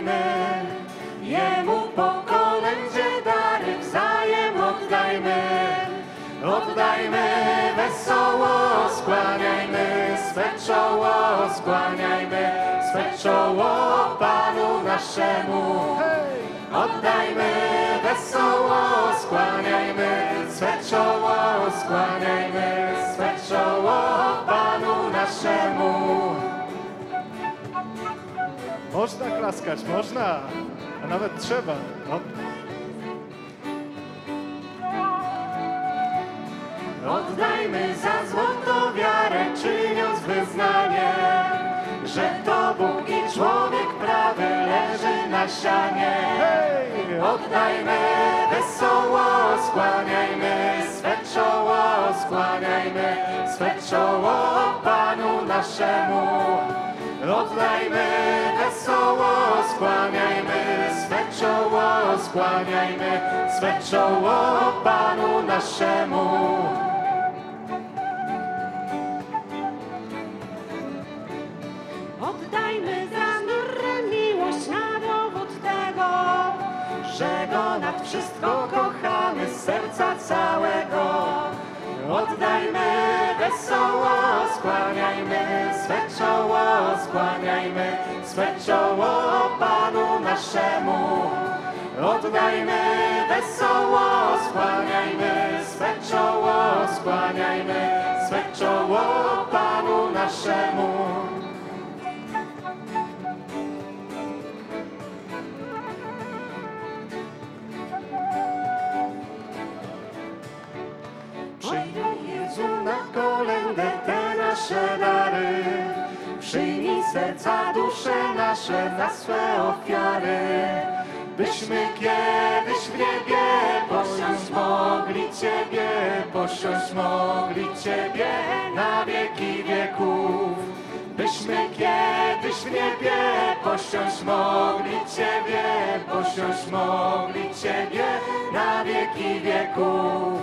oddajmy. Jemu po kolędzie dary wzajem oddajmy. Oddajmy, wesoło skłaniajmy, swe czoło skłaniajmy, swe czoło Panu naszemu. Oddajmy, wesoło skłaniajmy, swe czoło skłaniajmy. Można klaskać, można, a nawet trzeba. No, Oddajmy za złoto wiarę, czyniąc wyznanie, że to Bóg i człowiek prawy leży na sianie. Oddajmy wesoło, skłaniajmy swe czoło, skłaniajmy swe czoło Panu naszemu. Oddajmy wesoło, skłaniajmy swe czoło Panu naszemu. Oddajmy za mirę miłość na dowód tego, że Go nad wszystko kochamy z serca całego. Oddajmy wesoło, skłaniajmy swe czoło, skłaniajmy swe czoło Panu naszemu. Oddajmy wesoło, skłaniajmy swe czoło, skłaniajmy swe czoło Panu naszemu. Jezu na kolędę te nasze dary. Przyjmij serca, dusze nasze na swe ofiary. Byśmy kiedyś w niebie posiąść mogli Ciebie, posiąść mogli Ciebie na wieki wieków. Byśmy kiedyś w niebie posiąść mogli Ciebie, posiąść mogli Ciebie na wieki wieków.